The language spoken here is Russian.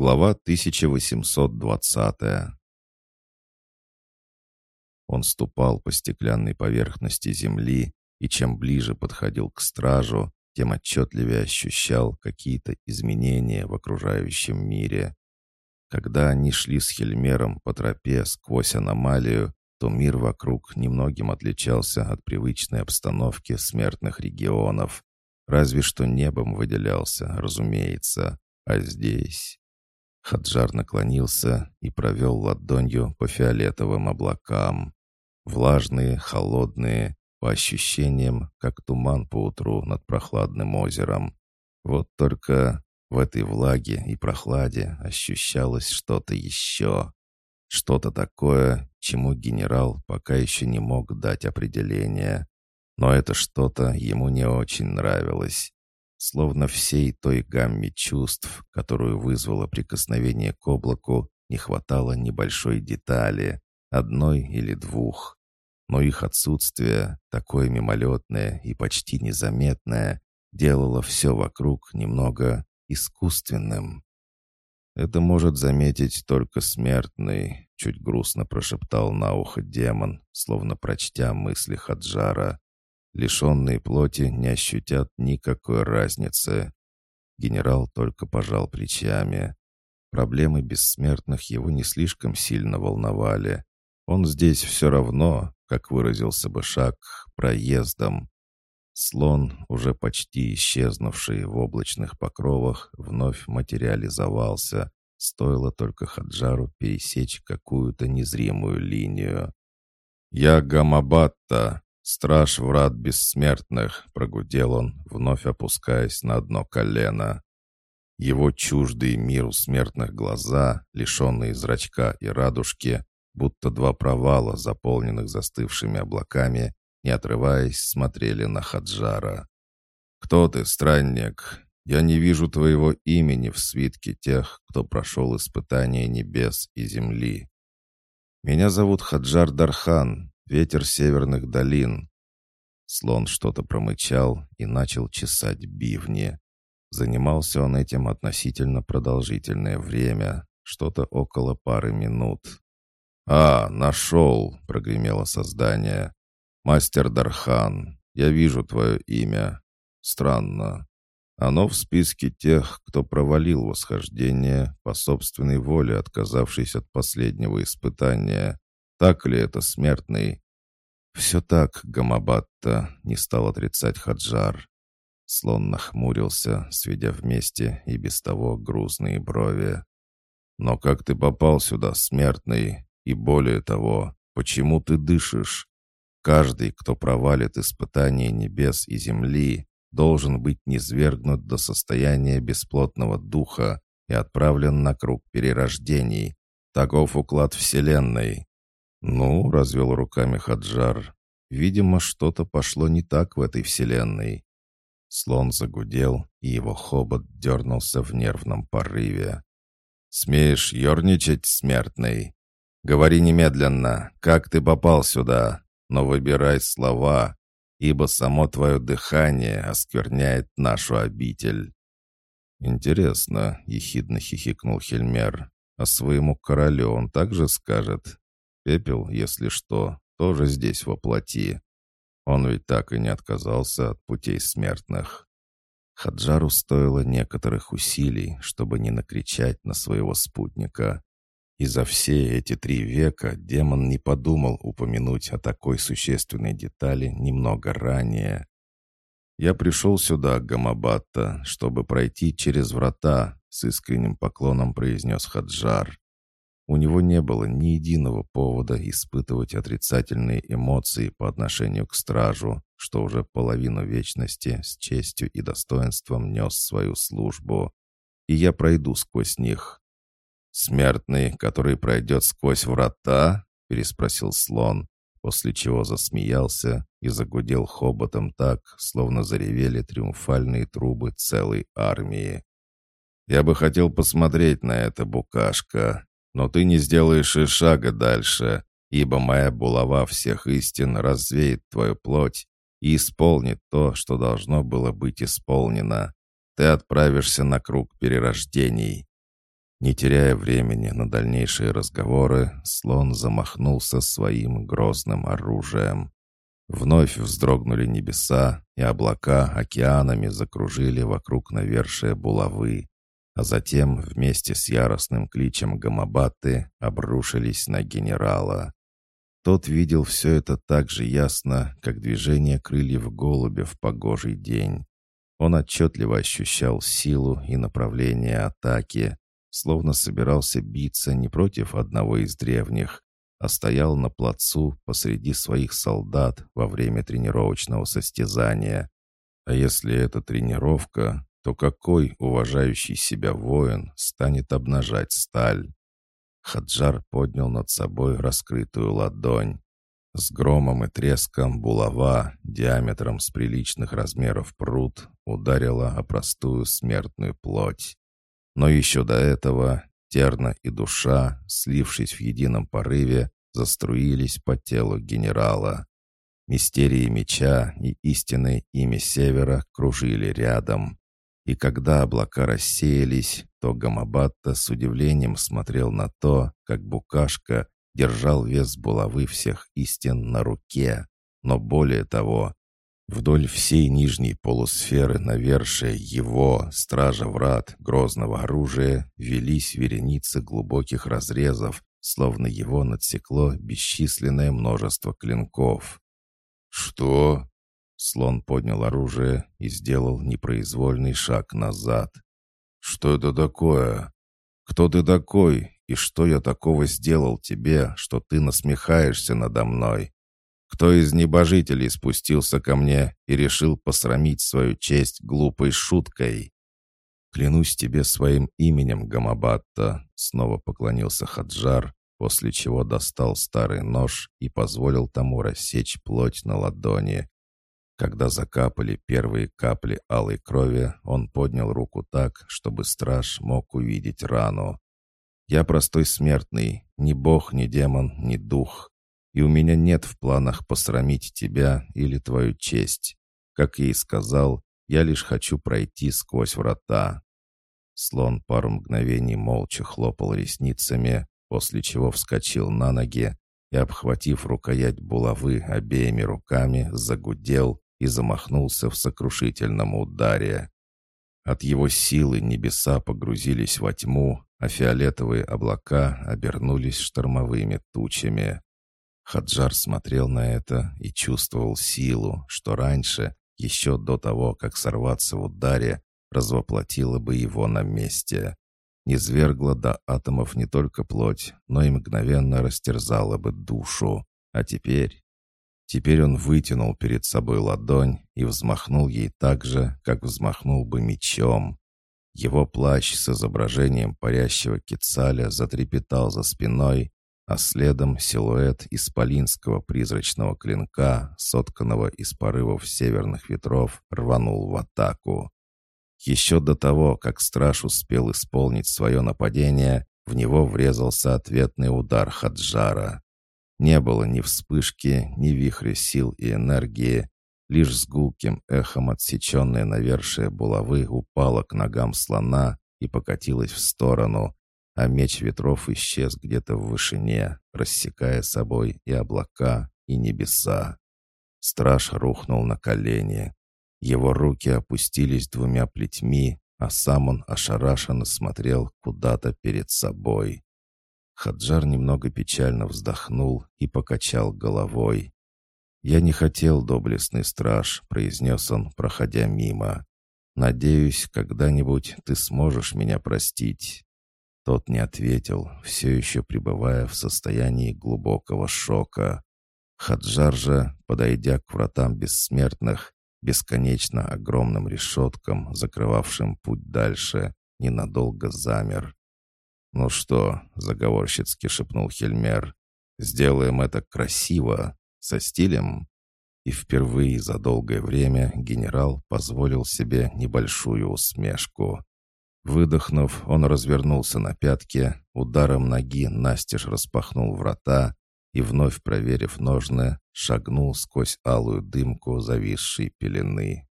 Глава 1820 Он ступал по стеклянной поверхности земли, и чем ближе подходил к стражу, тем отчетливее ощущал какие-то изменения в окружающем мире. Когда они шли с Хельмером по тропе сквозь аномалию, то мир вокруг немногим отличался от привычной обстановки смертных регионов. Разве что небом выделялся, разумеется. А здесь... Хаджар наклонился и провел ладонью по фиолетовым облакам. Влажные, холодные, по ощущениям, как туман по утру над прохладным озером. Вот только в этой влаге и прохладе ощущалось что-то еще. Что-то такое, чему генерал пока еще не мог дать определение. Но это что-то ему не очень нравилось. Словно всей той гамме чувств, которую вызвало прикосновение к облаку, не хватало небольшой детали, одной или двух. Но их отсутствие, такое мимолетное и почти незаметное, делало все вокруг немного искусственным. «Это может заметить только смертный», — чуть грустно прошептал на ухо демон, словно прочтя мысли Хаджара. Лишенные плоти не ощутят никакой разницы. Генерал только пожал плечами. Проблемы бессмертных его не слишком сильно волновали. Он здесь все равно, как выразился бы Шак, проездом. Слон, уже почти исчезнувший в облачных покровах, вновь материализовался. Стоило только Хаджару пересечь какую-то незримую линию. «Я Гамабатта, «Страж врат бессмертных», — прогудел он, вновь опускаясь на одно колено. Его чуждые миру смертных глаза, лишенные зрачка и радужки, будто два провала, заполненных застывшими облаками, не отрываясь, смотрели на Хаджара. «Кто ты, странник? Я не вижу твоего имени в свитке тех, кто прошел испытание небес и земли. Меня зовут Хаджар Дархан, ветер северных долин. Слон что-то промычал и начал чесать бивни. Занимался он этим относительно продолжительное время, что-то около пары минут. «А, нашел!» — прогремело создание. «Мастер Дархан, я вижу твое имя. Странно. Оно в списке тех, кто провалил восхождение, по собственной воле отказавшись от последнего испытания. Так ли это, смертный?» «Все так, Гамабатта», — не стал отрицать Хаджар. Слон нахмурился, сведя вместе и без того грузные брови. «Но как ты попал сюда, смертный? И более того, почему ты дышишь? Каждый, кто провалит испытание небес и земли, должен быть низвергнут до состояния бесплотного духа и отправлен на круг перерождений. Таков уклад Вселенной. «Ну», — развел руками Хаджар, — «видимо, что-то пошло не так в этой вселенной». Слон загудел, и его хобот дернулся в нервном порыве. «Смеешь ерничать, смертный? Говори немедленно, как ты попал сюда, но выбирай слова, ибо само твое дыхание оскверняет нашу обитель». «Интересно», — ехидно хихикнул Хельмер, — «а своему королю он также скажет, Пепел, если что, тоже здесь воплоти. Он ведь так и не отказался от путей смертных. Хаджару стоило некоторых усилий, чтобы не накричать на своего спутника. И за все эти три века демон не подумал упомянуть о такой существенной детали немного ранее. «Я пришел сюда, Гамабатта, чтобы пройти через врата», — с искренним поклоном произнес Хаджар. У него не было ни единого повода испытывать отрицательные эмоции по отношению к стражу, что уже половину вечности с честью и достоинством нес свою службу. И я пройду сквозь них. «Смертный, который пройдет сквозь врата?» — переспросил слон, после чего засмеялся и загудел хоботом так, словно заревели триумфальные трубы целой армии. «Я бы хотел посмотреть на это, букашка», но ты не сделаешь и шага дальше, ибо моя булава всех истин развеет твою плоть и исполнит то, что должно было быть исполнено. Ты отправишься на круг перерождений». Не теряя времени на дальнейшие разговоры, слон замахнулся своим грозным оружием. Вновь вздрогнули небеса, и облака океанами закружили вокруг навершия булавы, а затем вместе с яростным кличем Гамабаты обрушились на генерала. Тот видел все это так же ясно, как движение крыльев голубя в погожий день. Он отчетливо ощущал силу и направление атаки, словно собирался биться не против одного из древних, а стоял на плацу посреди своих солдат во время тренировочного состязания. А если это тренировка, то какой уважающий себя воин станет обнажать сталь? Хаджар поднял над собой раскрытую ладонь. С громом и треском булава, диаметром с приличных размеров пруд, ударила о простую смертную плоть. Но еще до этого терна и душа, слившись в едином порыве, заструились по телу генерала. Мистерии меча и истинное имя Севера кружили рядом. И когда облака рассеялись, то Гамабатта с удивлением смотрел на то, как букашка держал вес булавы всех истин на руке. Но более того, Вдоль всей нижней полусферы навершия его, стража врат, грозного оружия, велись вереницы глубоких разрезов, словно его надсекло бесчисленное множество клинков. «Что?» Слон поднял оружие и сделал непроизвольный шаг назад. «Что это такое? Кто ты такой, и что я такого сделал тебе, что ты насмехаешься надо мной? Кто из небожителей спустился ко мне и решил посрамить свою честь глупой шуткой? «Клянусь тебе своим именем, Гамабатта», — снова поклонился Хаджар, после чего достал старый нож и позволил тому рассечь плоть на ладони. Когда закапали первые капли алой крови, он поднял руку так, чтобы страж мог увидеть рану. «Я простой смертный, ни бог, ни демон, ни дух и у меня нет в планах посрамить тебя или твою честь. Как я и сказал, я лишь хочу пройти сквозь врата». Слон пару мгновений молча хлопал ресницами, после чего вскочил на ноги и, обхватив рукоять булавы обеими руками, загудел и замахнулся в сокрушительном ударе. От его силы небеса погрузились во тьму, а фиолетовые облака обернулись штормовыми тучами. Хаджар смотрел на это и чувствовал силу, что раньше, еще до того, как сорваться в ударе, развоплотило бы его на месте. Низвергла до атомов не только плоть, но и мгновенно растерзала бы душу. А теперь... Теперь он вытянул перед собой ладонь и взмахнул ей так же, как взмахнул бы мечом. Его плащ с изображением парящего кицаля затрепетал за спиной, а следом силуэт исполинского призрачного клинка, сотканного из порывов северных ветров, рванул в атаку. Еще до того, как страж успел исполнить свое нападение, в него врезался ответный удар Хаджара. Не было ни вспышки, ни вихря сил и энергии, лишь с гулким эхом отсеченная навершие булавы упала к ногам слона и покатилась в сторону, а меч ветров исчез где-то в вышине, рассекая собой и облака, и небеса. Страж рухнул на колени. Его руки опустились двумя плетьми, а сам он ошарашенно смотрел куда-то перед собой. Хаджар немного печально вздохнул и покачал головой. «Я не хотел, доблестный страж», — произнес он, проходя мимо. «Надеюсь, когда-нибудь ты сможешь меня простить». Тот не ответил, все еще пребывая в состоянии глубокого шока. Хаджар же, подойдя к вратам бессмертных, бесконечно огромным решеткам, закрывавшим путь дальше, ненадолго замер. «Ну что?» — заговорщицки шепнул Хельмер. «Сделаем это красиво, со стилем». И впервые за долгое время генерал позволил себе небольшую усмешку. Выдохнув, он развернулся на пятке, ударом ноги настежь распахнул врата и, вновь проверив ножны, шагнул сквозь алую дымку зависшей пелены.